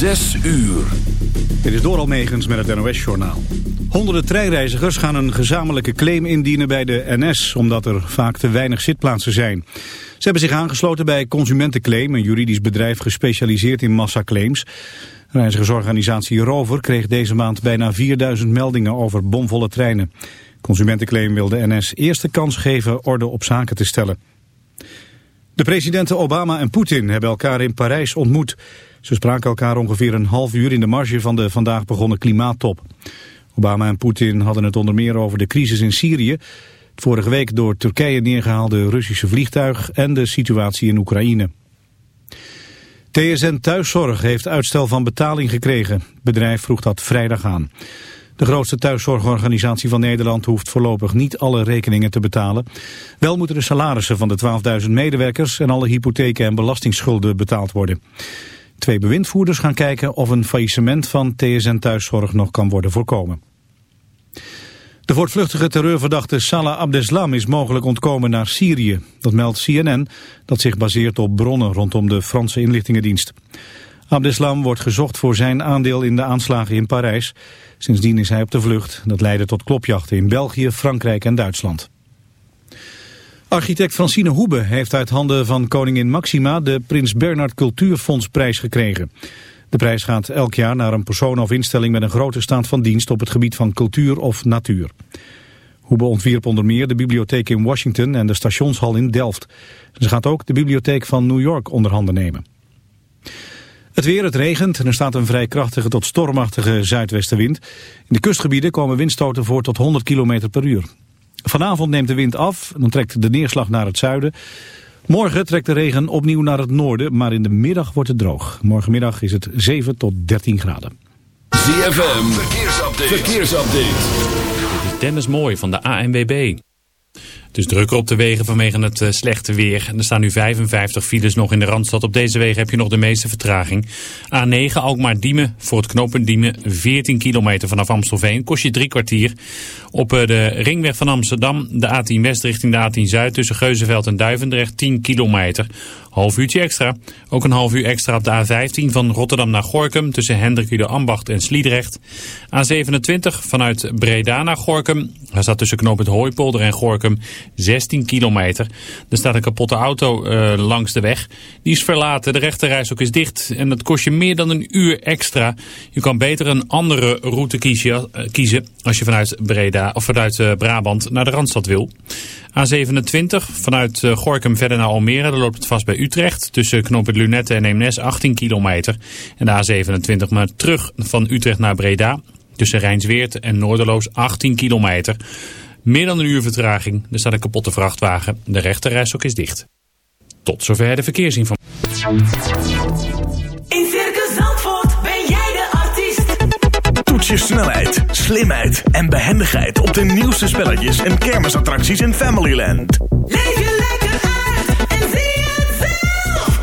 Zes uur. Dit is Doral Megens met het NOS-journaal. Honderden treinreizigers gaan een gezamenlijke claim indienen bij de NS... omdat er vaak te weinig zitplaatsen zijn. Ze hebben zich aangesloten bij Consumentenclaim... een juridisch bedrijf gespecialiseerd in massaclaims. Reizigersorganisatie Rover kreeg deze maand bijna 4000 meldingen over bomvolle treinen. Consumentenclaim wil de NS eerste kans geven orde op zaken te stellen. De presidenten Obama en Poetin hebben elkaar in Parijs ontmoet. Ze spraken elkaar ongeveer een half uur in de marge van de vandaag begonnen klimaattop. Obama en Poetin hadden het onder meer over de crisis in Syrië... het vorige week door Turkije neergehaalde Russische vliegtuig... en de situatie in Oekraïne. TSN Thuiszorg heeft uitstel van betaling gekregen. Het bedrijf vroeg dat vrijdag aan. De grootste thuiszorgorganisatie van Nederland hoeft voorlopig niet alle rekeningen te betalen. Wel moeten de salarissen van de 12.000 medewerkers en alle hypotheken en belastingsschulden betaald worden. Twee bewindvoerders gaan kijken of een faillissement van TSN Thuiszorg nog kan worden voorkomen. De voortvluchtige terreurverdachte Salah Abdeslam is mogelijk ontkomen naar Syrië. Dat meldt CNN, dat zich baseert op bronnen rondom de Franse inlichtingendienst. Abdeslam wordt gezocht voor zijn aandeel in de aanslagen in Parijs. Sindsdien is hij op de vlucht. Dat leidde tot klopjachten in België, Frankrijk en Duitsland. Architect Francine Hoebe heeft uit handen van koningin Maxima de Prins Bernhard Cultuurfondsprijs gekregen. De prijs gaat elk jaar naar een persoon of instelling met een grote staat van dienst op het gebied van cultuur of natuur. Hoebe ontwierp onder meer de bibliotheek in Washington en de stationshal in Delft. Ze gaat ook de bibliotheek van New York onder handen nemen. Het weer, het regent en er staat een vrij krachtige tot stormachtige zuidwestenwind. In de kustgebieden komen windstoten voor tot 100 km per uur. Vanavond neemt de wind af en dan trekt de neerslag naar het zuiden. Morgen trekt de regen opnieuw naar het noorden, maar in de middag wordt het droog. Morgenmiddag is het 7 tot 13 graden. ZFM, verkeersupdate. verkeersupdate. Dit is Dennis Mooi van de ANWB. Het is drukker op de wegen vanwege het uh, slechte weer. Er staan nu 55 files nog in de Randstad. Op deze wegen heb je nog de meeste vertraging. A9 Alkmaar-Diemen voor het knooppunt Diemen. 14 kilometer vanaf Amstelveen. Kost je drie kwartier. Op uh, de ringweg van Amsterdam. De A10 West richting de A10 Zuid. Tussen Geuzenveld en Duivendrecht 10 kilometer. Half uurtje extra. Ook een half uur extra op de A15 van Rotterdam naar Gorkum. Tussen Hendrik Ambacht en Sliedrecht. A27 vanuit Breda naar Gorkum. Hij staat tussen knooppunt Hooipolder en Gorkum 16 kilometer. Er staat een kapotte auto uh, langs de weg. Die is verlaten, de rechterreis is dicht en dat kost je meer dan een uur extra. Je kan beter een andere route kiezen, kiezen als je vanuit Breda of vanuit uh, Brabant naar de Randstad wil. A27 vanuit Gorkum verder naar Almere, daar loopt het vast bij Utrecht. Tussen knooppunt Lunette en Eemnes 18 kilometer. En de A27 maar terug van Utrecht naar Breda. Tussen Rijnsweert en Noorderloos 18 kilometer. Meer dan een uur vertraging. Er staat een kapotte vrachtwagen. De rechterrijstok is dicht. Tot zover de verkeersinformatie. In Circus Zandvoort ben jij de artiest. Toets je snelheid, slimheid en behendigheid op de nieuwste spelletjes en kermisattracties in Familyland. Leef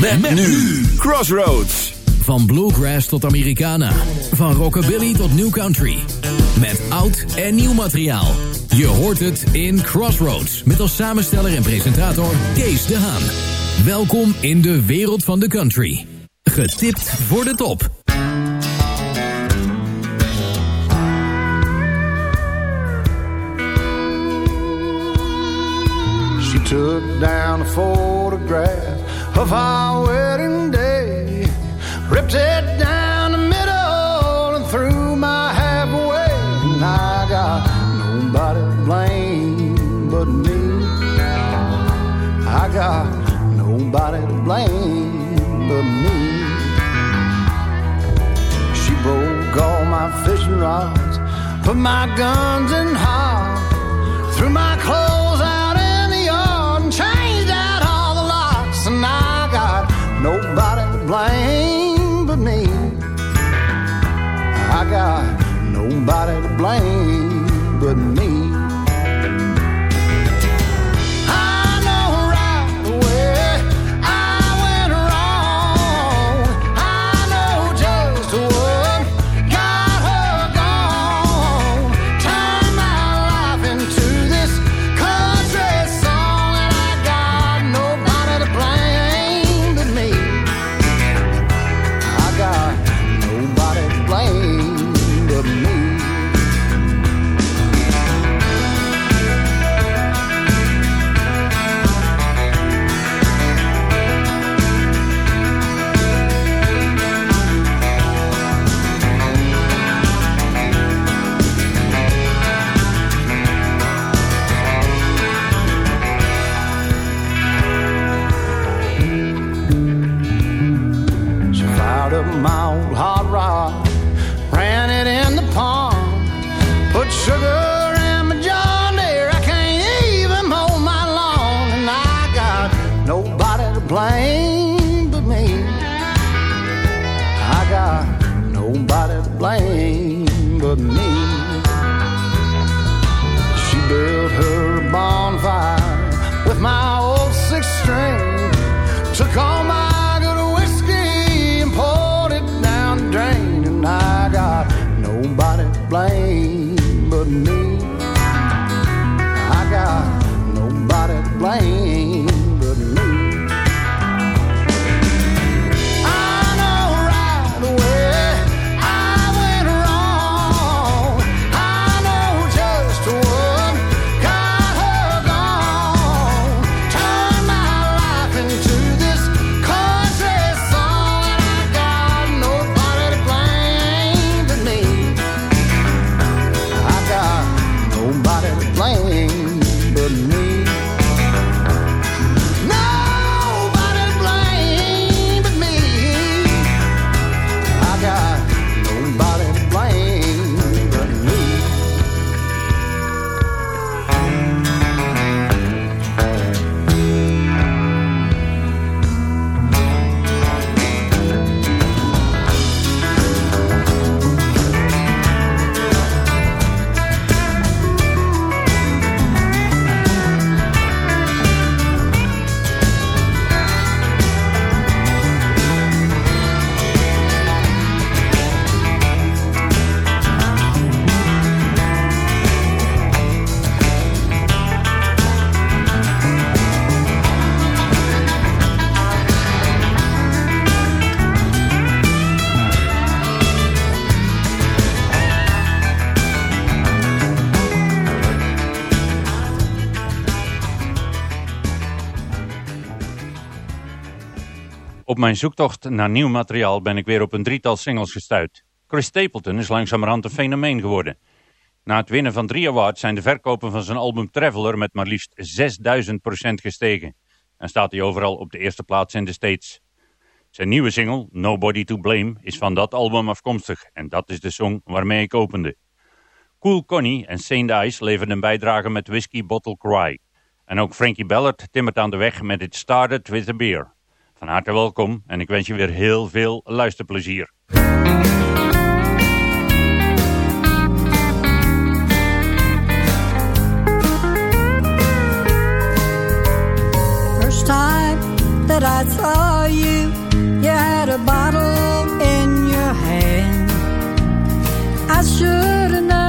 Met, met nu Crossroads. Van bluegrass tot Americana. Van rockabilly tot new country. Met oud en nieuw materiaal. Je hoort het in Crossroads. Met als samensteller en presentator Kees de Haan. Welkom in de wereld van de country. Getipt voor de top. She took down a photograph of our wedding day. Ripped it down the middle and threw my half away, and I got nobody to blame but me. I got nobody to blame but me. She broke all my fishing rods, put my guns in hot nobody to blame but me. I got nobody to blame but me. Op mijn zoektocht naar nieuw materiaal ben ik weer op een drietal singles gestuurd. Chris Stapleton is langzamerhand een fenomeen geworden. Na het winnen van drie awards zijn de verkopen van zijn album Traveler met maar liefst 6000% gestegen. En staat hij overal op de eerste plaats in de States. Zijn nieuwe single, Nobody to Blame, is van dat album afkomstig. En dat is de song waarmee ik opende. Cool Connie en Saint Ice leverden een bijdrage met Whiskey Bottle Cry. En ook Frankie Ballard timmert aan de weg met It Started With A Beer. Van harte welkom en ik wens je weer heel veel luisterplezier. First time that I saw you, you had a bottle in your hand. I should have known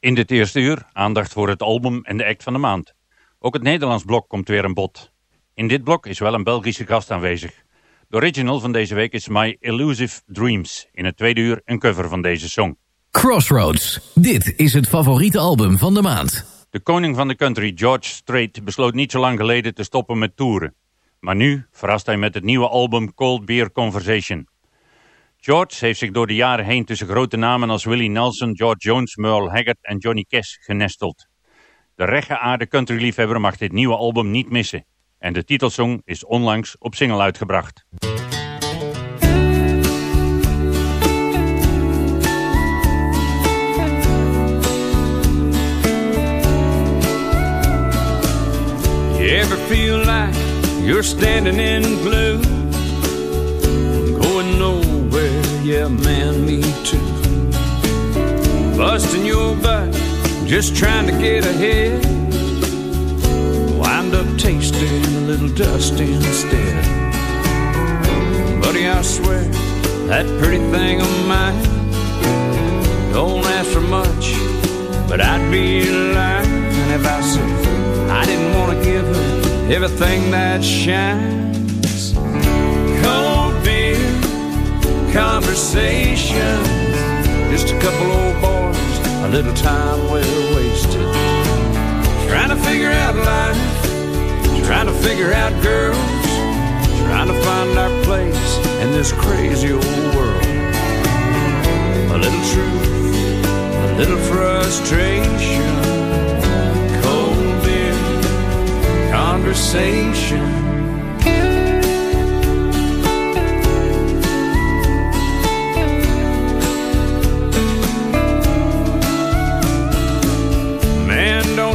In dit eerste uur aandacht voor het album en de act van de maand. Ook het Nederlands blok komt weer een bod. In dit blok is wel een Belgische gast aanwezig. De original van deze week is My Elusive Dreams. In het tweede uur een cover van deze song. Crossroads. Dit is het favoriete album van de maand. De koning van de country, George Strait, besloot niet zo lang geleden te stoppen met toeren. Maar nu verrast hij met het nieuwe album Cold Beer Conversation. George heeft zich door de jaren heen tussen grote namen als Willie Nelson, George Jones, Merle Haggard en Johnny Cash genesteld. De rechtgeaarde countryliefhebber mag dit nieuwe album niet missen. En de titelsong is onlangs op single uitgebracht. You ever feel like you're standing in glue? Yeah, man, me too. Busting your butt, just trying to get ahead. Wind up tasting a little dust instead. Buddy, I swear, that pretty thing of mine don't ask for much, but I'd be lying if I said I didn't want to give her everything that shines. Conversation, just a couple old boys, a little time well wasted. Trying to figure out life, trying to figure out girls, trying to find our place in this crazy old world. A little truth, a little frustration cold beer conversation.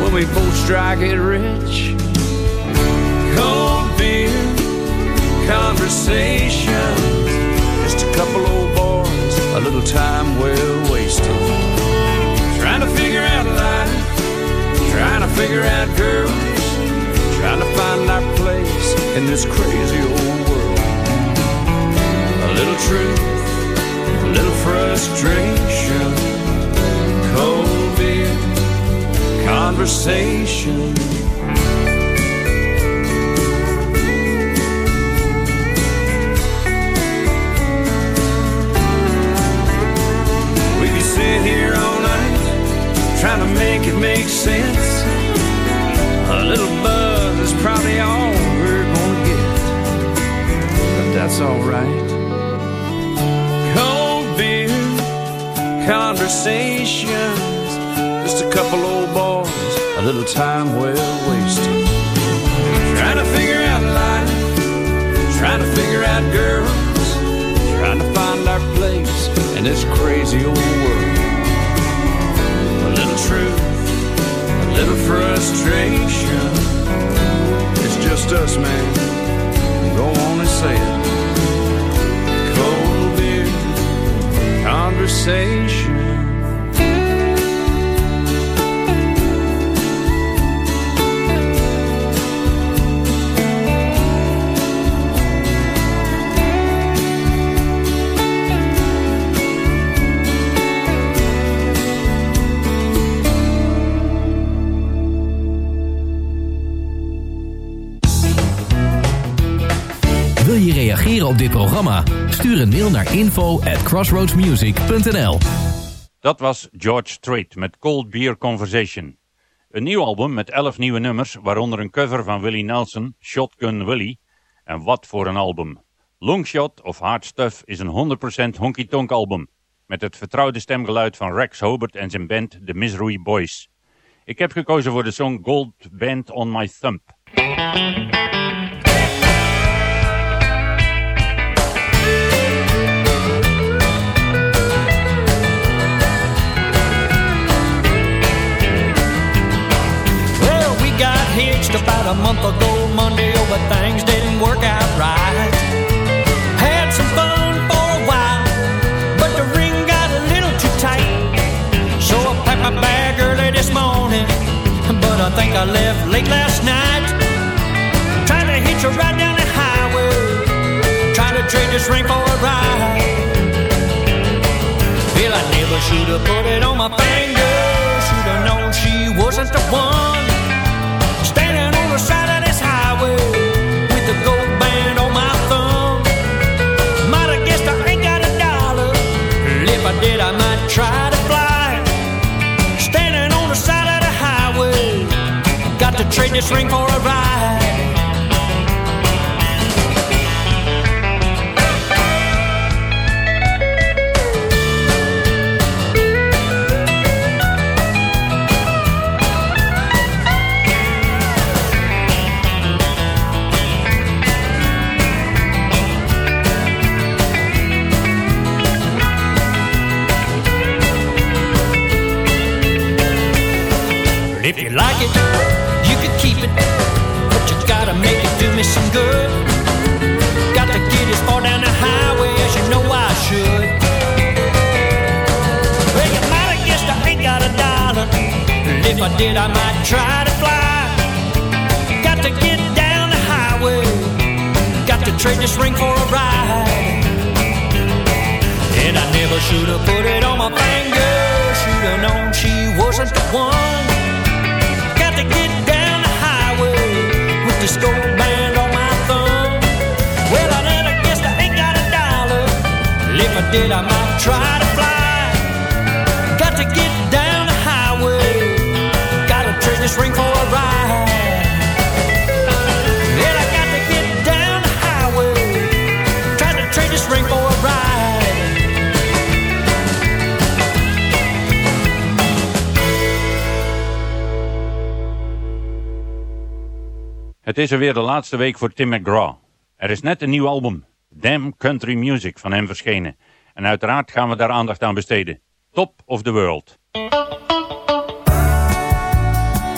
when we both strike it rich. Cold beer, conversation, just a couple old boys, a little time well wasted. Trying to figure out life Trying to figure out girls, trying to find our place in this crazy old world. A little truth, a little frustration, conversation. We could sit here all night trying to make it make sense. A little buzz is probably all we're gonna get, but that's alright. Cold beer, conversations, just a couple old boys, a little time well wasted. Trying to figure out life, trying to figure out girls, trying to find our place in this crazy old world a little truth, a little frustration. It's just us, man. Go on and say it. Cold beer, conversation. Op dit programma? Stuur een mail naar info at crossroadsmusic.nl Dat was George Strait met Cold Beer Conversation. Een nieuw album met 11 nieuwe nummers, waaronder een cover van Willie Nelson, Shotgun Willie. En wat voor een album. Longshot of Hard Stuff is een 100% honky-tonk album. Met het vertrouwde stemgeluid van Rex Hobart en zijn band The Misery Boys. Ik heb gekozen voor de song Gold Band on My Thumb. Hitched about a month ago Monday, oh, but things didn't work out right. Had some fun for a while, but the ring got a little too tight. So I packed my bag early this morning, but I think I left late last night. Trying to hitch a ride down the highway, trying to trade this ring for a ride. Well, I never should have put it on my finger. Should have known she wasn't the one. Trade this ring for a ride. I did, I might try to fly. Got to get down the highway. Got to trade this ring for a ride. And I never should have put it on my finger. Should have known she wasn't the one. Got to get down the highway with this gold band on my thumb. Well, I never guessed I ain't got a dollar. If I did, I might try to This for ride. I got to get down the highway. Try to trade this ring for ride. Het is er weer de laatste week voor Tim McGraw. Er is net een nieuw album, Damn Country Music, van hem verschenen. En uiteraard gaan we daar aandacht aan besteden. Top of the World.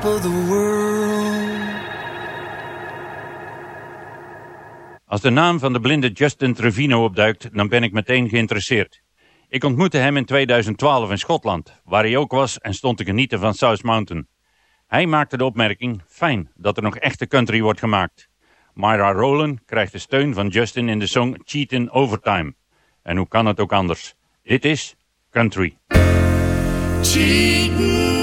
Top of the world. Als de naam van de blinde Justin Trevino opduikt, dan ben ik meteen geïnteresseerd. Ik ontmoette hem in 2012 in Schotland, waar hij ook was en stond te genieten van South Mountain. Hij maakte de opmerking, fijn dat er nog echte country wordt gemaakt. Myra Rowland krijgt de steun van Justin in de song Cheatin' Overtime. En hoe kan het ook anders? Dit is Country. Cheating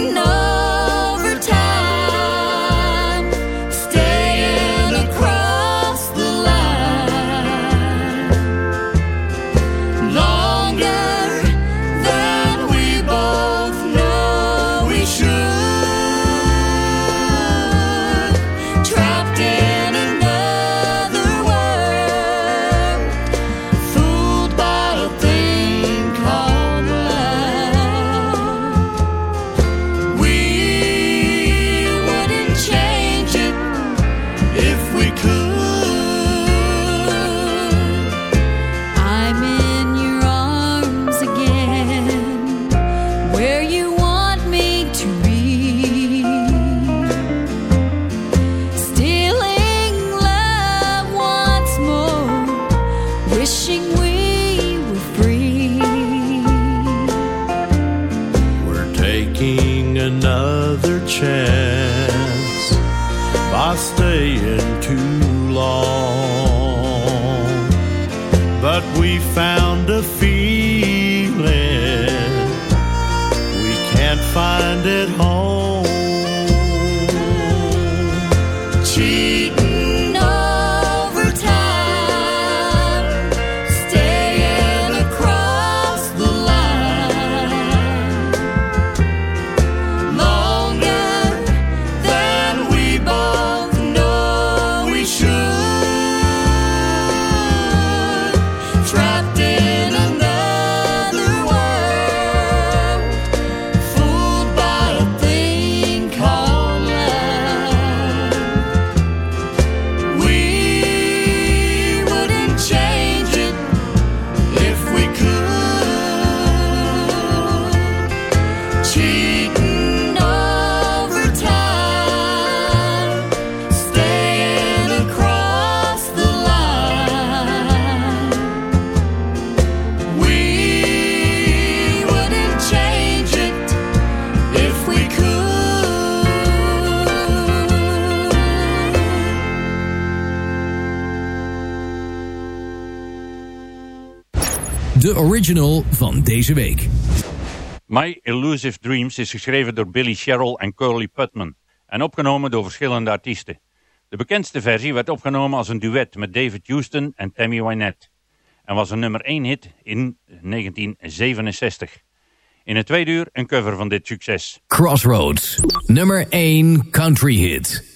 find it home. Original van deze week. My Elusive Dreams is geschreven door Billy Sherrill en Curly Putman en opgenomen door verschillende artiesten. De bekendste versie werd opgenomen als een duet met David Houston en Tammy Wynette en was een nummer 1 hit in 1967. In het tweede uur een cover van dit succes. Crossroads, nummer 1 country hit.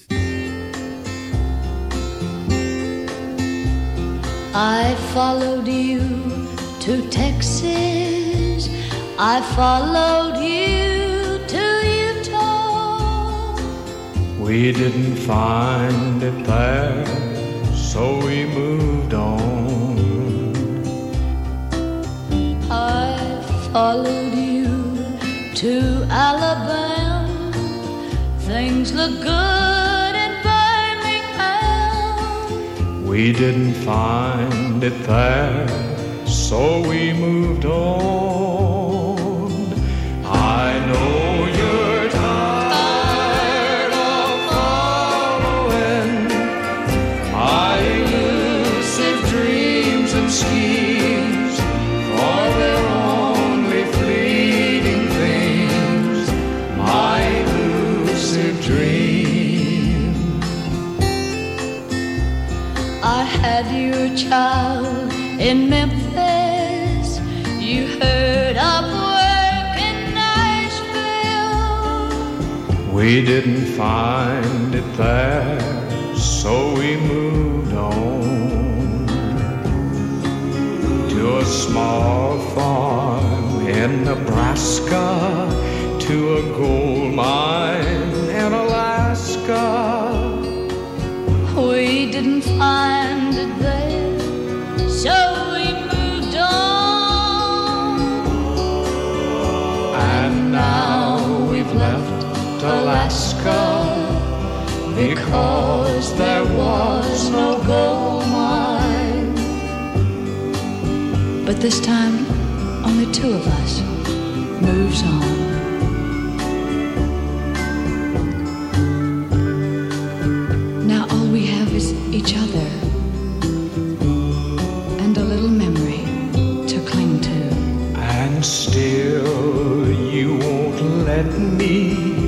I followed you to Texas. I followed you to Utah. We didn't find it there, so we moved on. I followed you to Alabama. Things look good in Birmingham. We didn't find it there, so we moved on. I know you're tired of following my elusive dreams and schemes, for they're only fleeting things. My elusive dream. I had your child in Memphis. We didn't find it there, so we moved on to a small farm in Nebraska, to a gold mine in Alaska. We didn't find it there, so we moved on. And now we've left Alaska because there was no gold mine. But this time, only two of us moves on. Now all we have is each other and a little memory to cling to. And still you won't let me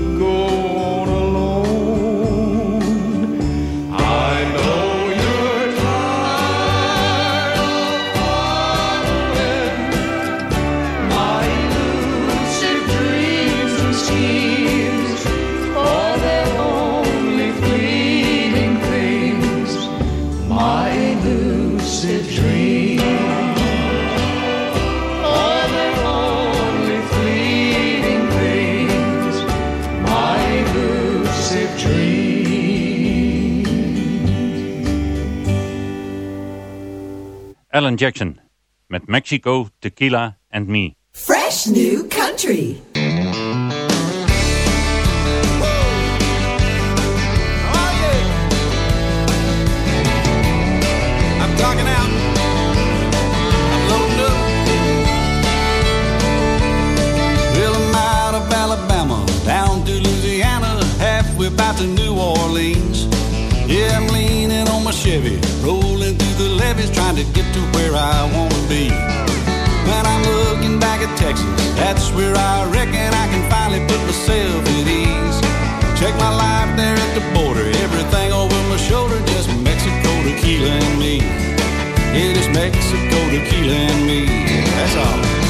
Alan Jackson met Mexico, Tequila and Me. Fresh new country. I'm talking out. I'm loading up. Well, I'm out of Alabama, down to Louisiana, halfway to New Orleans. Yeah, I'm leaning on my Chevy, rolling to get to where I want to be. When I'm looking back at Texas, that's where I reckon I can finally put myself at ease. Check my life there at the border, everything over my shoulder, just Mexico, tequila, and me. It is Mexico, tequila, and me. That's all.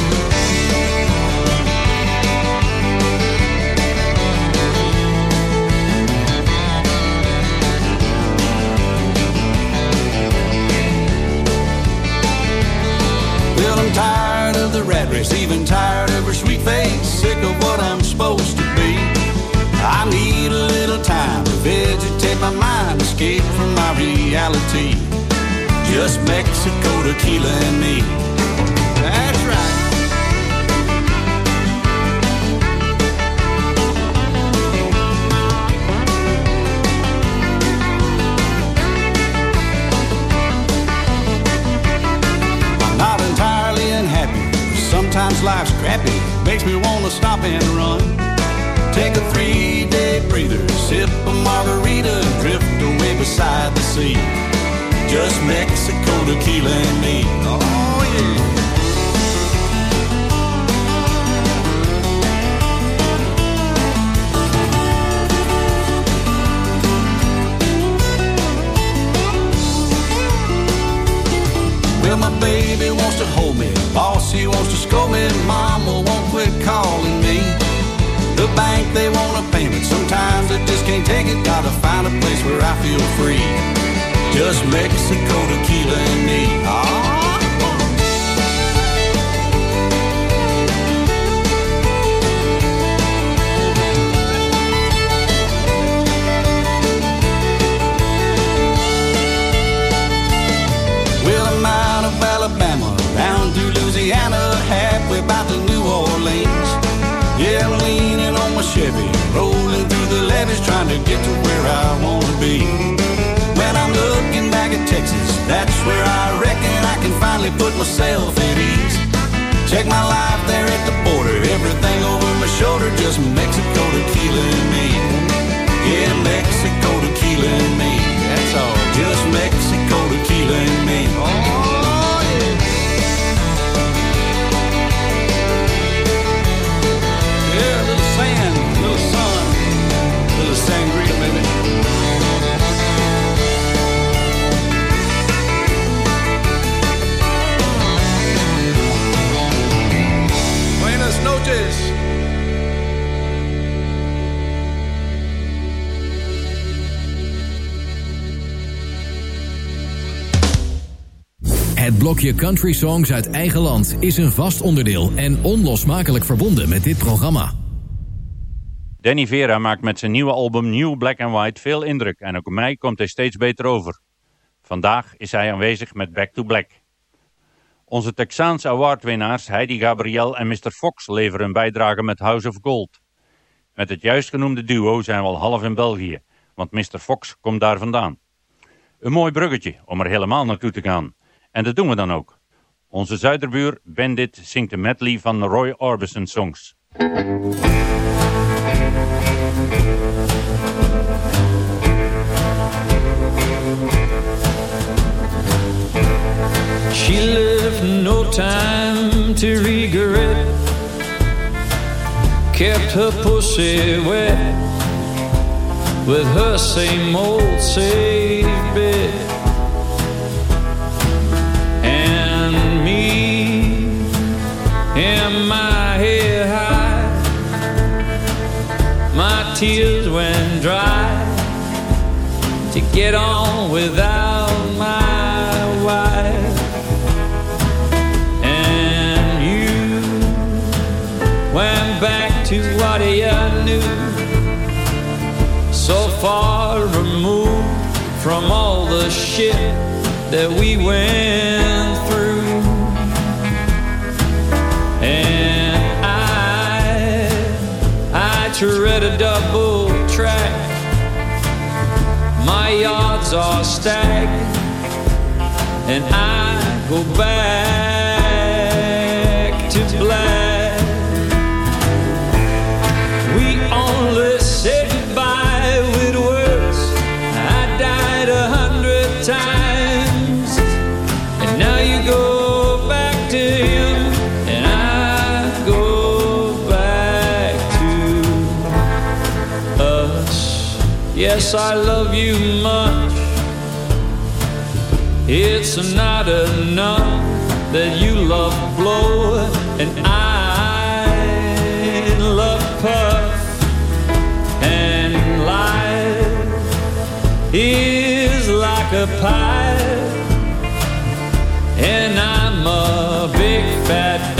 The rat race, even tired of her sweet face, sick of what I'm supposed to be. I need a little time to vegetate my mind, escape from my reality. Just Mexico, tequila, and me. Sometimes life's crappy, makes me want to stop and run. Take a three day breather, sip a margarita, drift away beside the sea. Just Mexico, tequila, and me. Oh, yeah. The they want a payment, sometimes I just can't take it. Gotta find a place where I feel free. Just Mexico, tequila, and me. Ah. Alabama, down through Louisiana, halfway back to New Orleans. Yeah, trying to get to where I want to be. When I'm looking back at Texas, that's where I reckon I can finally put myself at ease. Check my life there at the border, everything over my shoulder, just Mexico, tequila, and me. Yeah, Mexico, tequila, and me. That's all, just Mexico, tequila, and me. Oh, blokje Country Songs uit eigen land is een vast onderdeel en onlosmakelijk verbonden met dit programma. Danny Vera maakt met zijn nieuwe album New Black and White veel indruk en ook mij komt hij steeds beter over. Vandaag is hij aanwezig met Back to Black. Onze Texaanse awardwinnaars Heidi Gabriel en Mr. Fox leveren een bijdrage met House of Gold. Met het juist genoemde duo zijn we al half in België, want Mr. Fox komt daar vandaan. Een mooi bruggetje om er helemaal naartoe te gaan. En dat doen we dan ook. Onze zuiderbuur Bandit zingt de medley van Roy Orbison songs. She left no time to regret. Kept her pussy wet with her same old safe tears went dry to get on without my wife. And you went back to what you knew, so far removed from all the shit that we went yards are stacked, and I go back to black. We only said goodbye with words. I died a hundred times, and now you go back to him, and I go back to us. Yes, I love you enough that you love blow and I love puff. And life is like a pie and I'm a big fat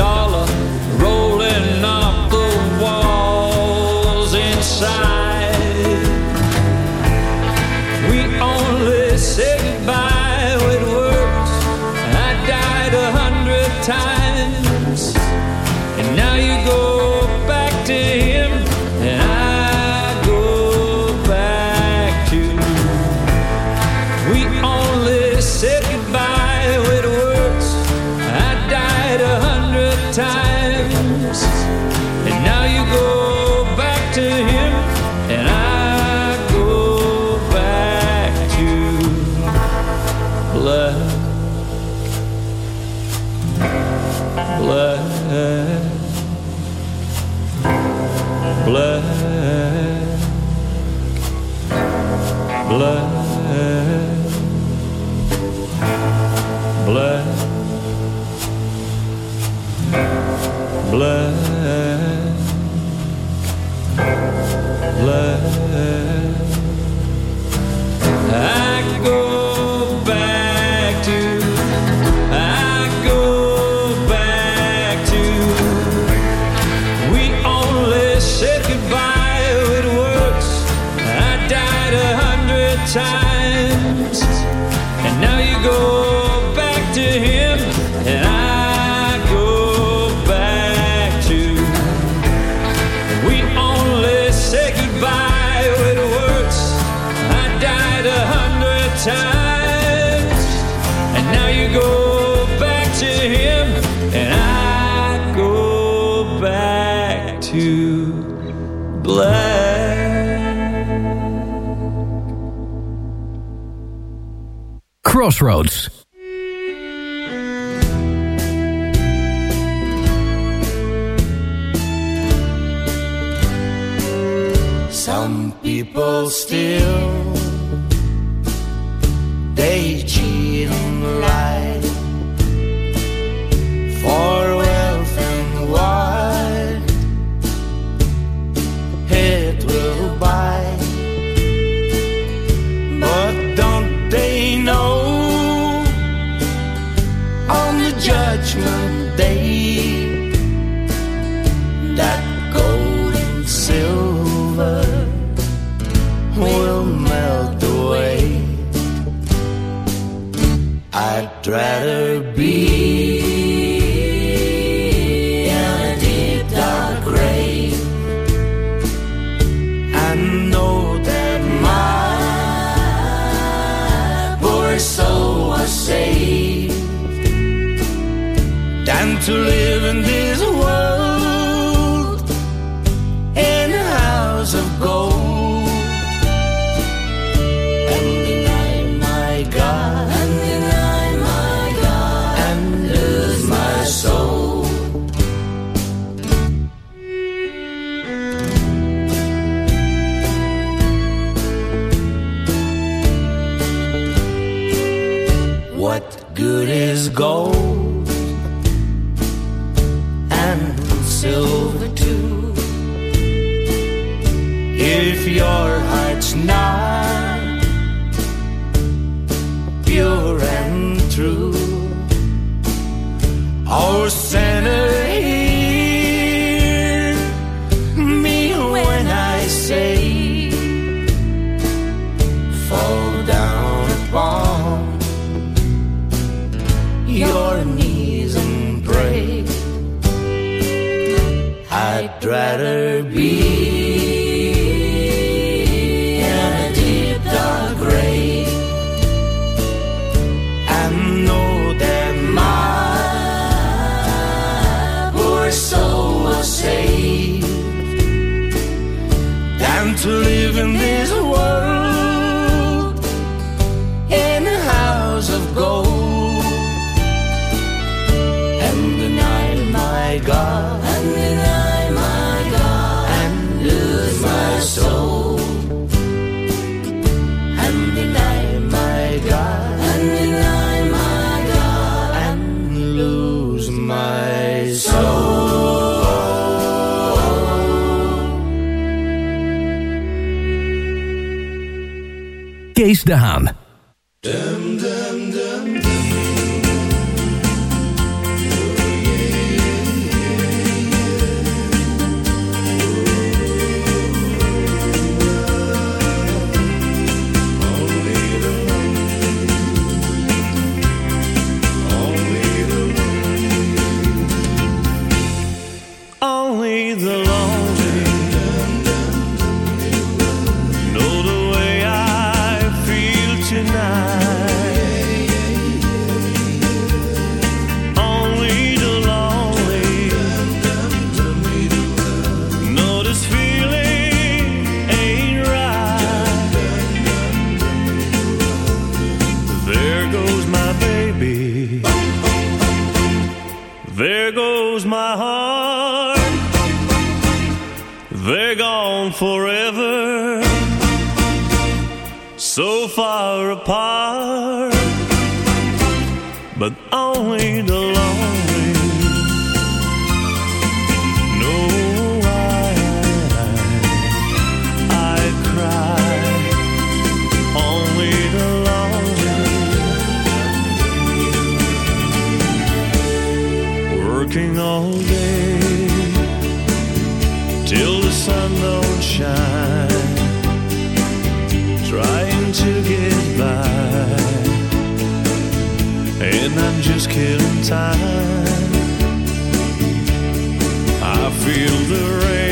black, black, I'd rather be in a deep dark grave and know that my poor soul was saved than to live. And I'm just killing time. I feel the rain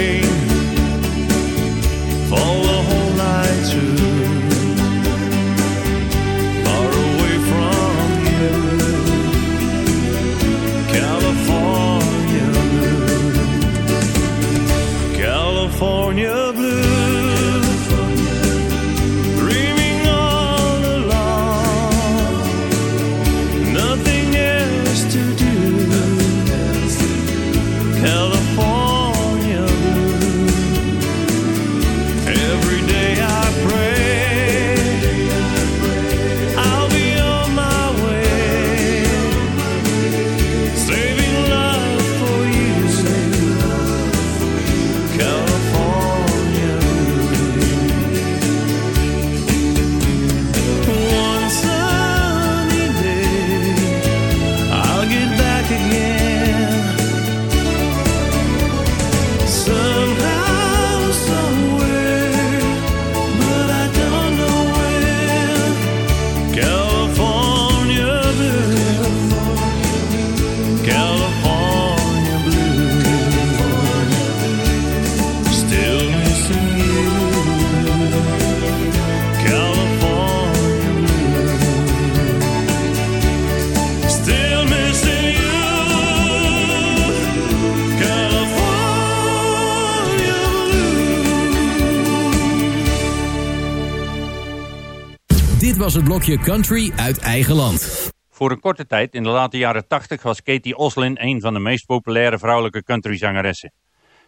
het blokje country uit eigen land. Voor een korte tijd in de late jaren 80 was Katie Oslin een van de meest populaire vrouwelijke countryzangeressen.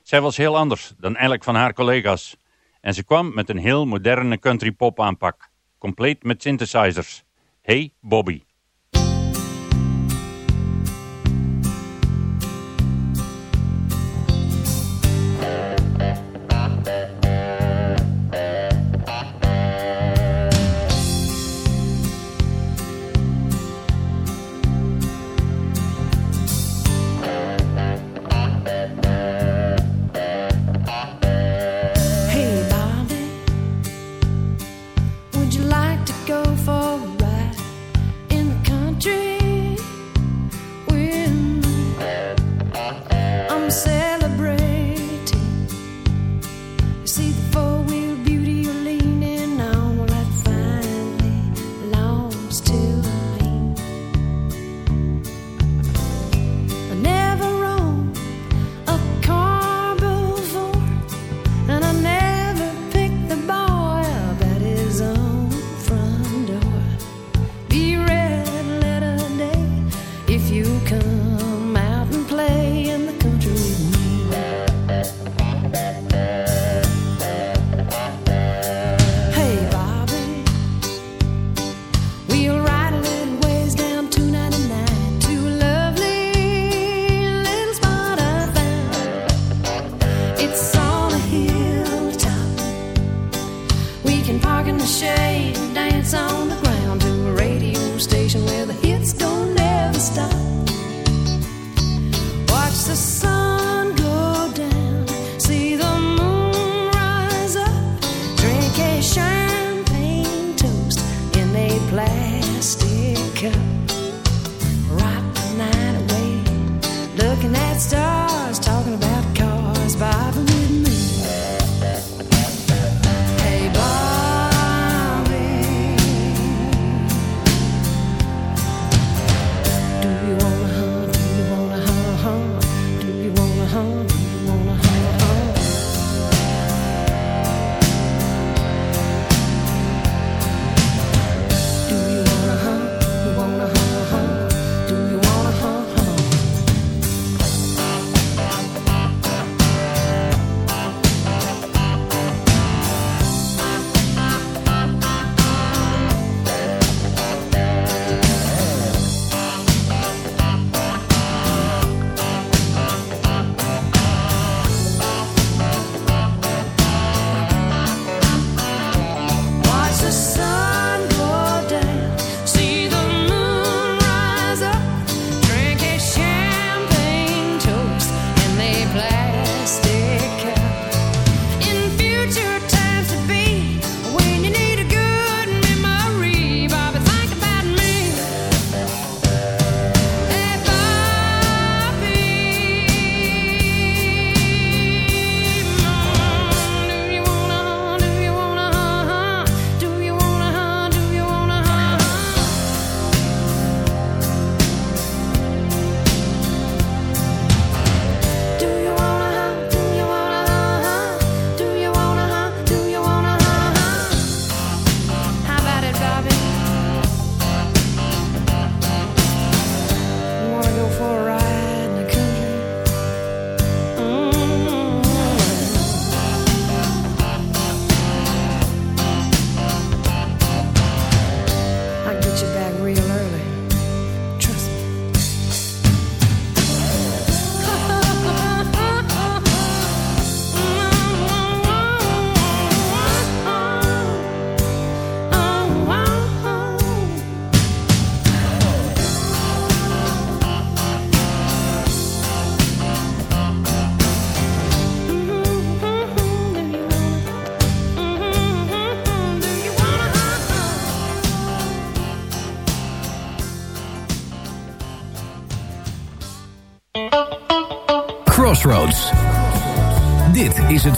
Zij was heel anders dan elk van haar collega's. En ze kwam met een heel moderne country pop aanpak. Compleet met synthesizers. Hey Bobby.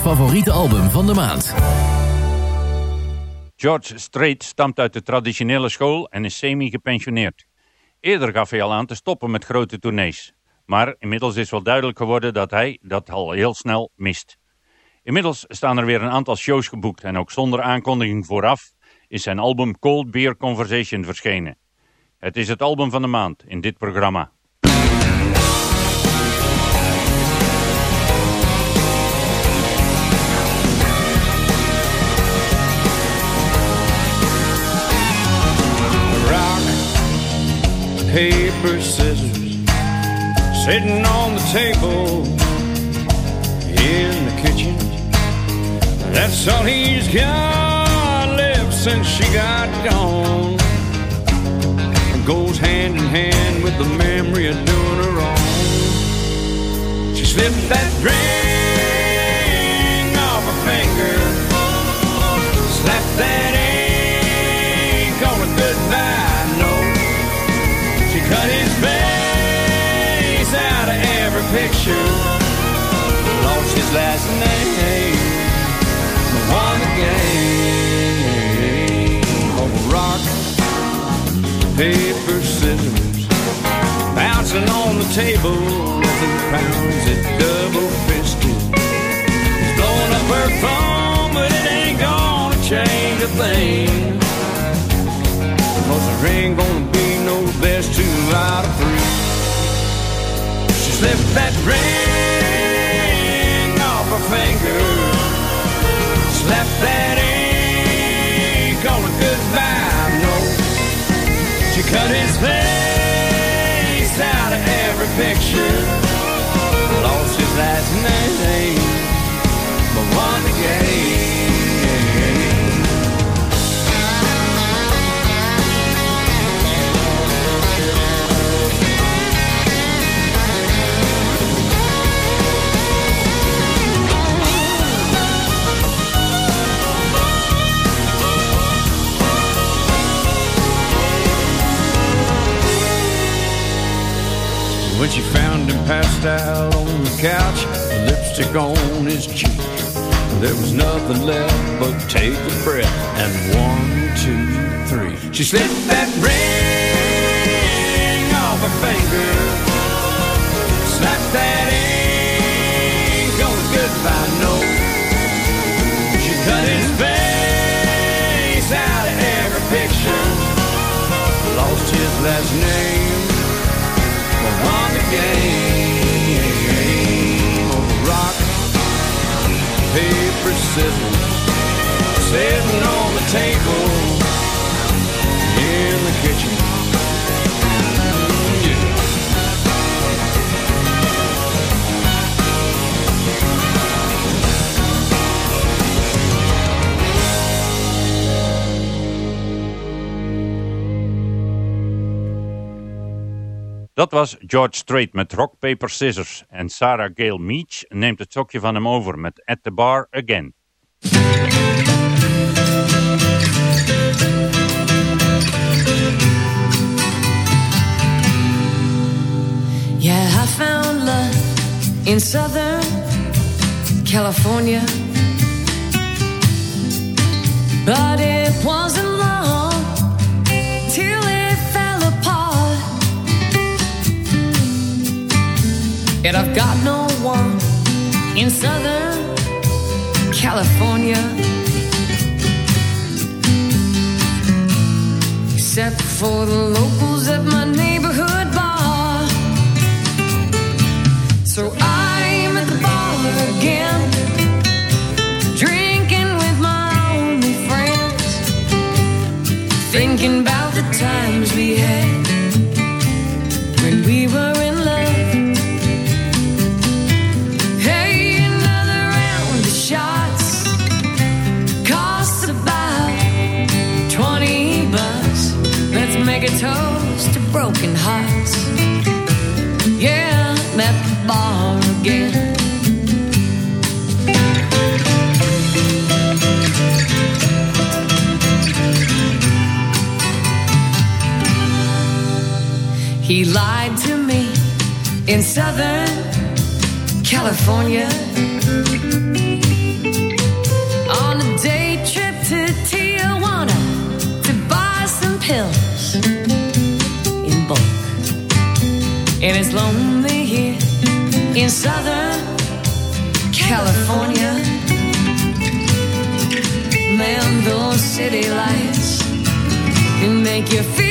favoriete album van de maand. George Strait stamt uit de traditionele school en is semi-gepensioneerd. Eerder gaf hij al aan te stoppen met grote tournees. Maar inmiddels is wel duidelijk geworden dat hij dat al heel snel mist. Inmiddels staan er weer een aantal shows geboekt en ook zonder aankondiging vooraf is zijn album Cold Beer Conversation verschenen. Het is het album van de maand in dit programma. Paper, scissors, sitting on the table in the kitchen. That's all he's got left since she got gone. Goes hand in hand with the memory of doing her wrong. She slipped that ring cut his face out of every picture, lost his last name, won the game. Oh, rock, paper, scissors, bouncing on the table he pounds it double fisted. He's blowing up her phone, but it ain't gonna change a thing. Cause there ain't gonna be no best two out of three. She slipped that ring off her finger, slapped that ink on a goodbye note. She cut his face out of every picture, lost his last name, but She found him passed out on the couch, lipstick on his cheek, there was nothing left but take a breath and one, two, three. She slipped that ring off her finger, slapped that ink on a goodbye note. She cut his face out of every picture, lost his last name. the game. Oh, rock, paper, scissors, sitting on the table in the kitchen. Dat was George Strait met Rock, Paper, Scissors. En Sarah Gayle Meech neemt het sokje van hem over met At the Bar Again. Yeah, I found love in Southern California. But it wasn't Yet I've got no one in Southern California. Except for the locals at my broken hearts. Yeah, I'm at the bar again. He lied to me in Southern California on a day trip to Tijuana to buy some pills It is lonely here in Southern California. Man, those city lights, can make you feel.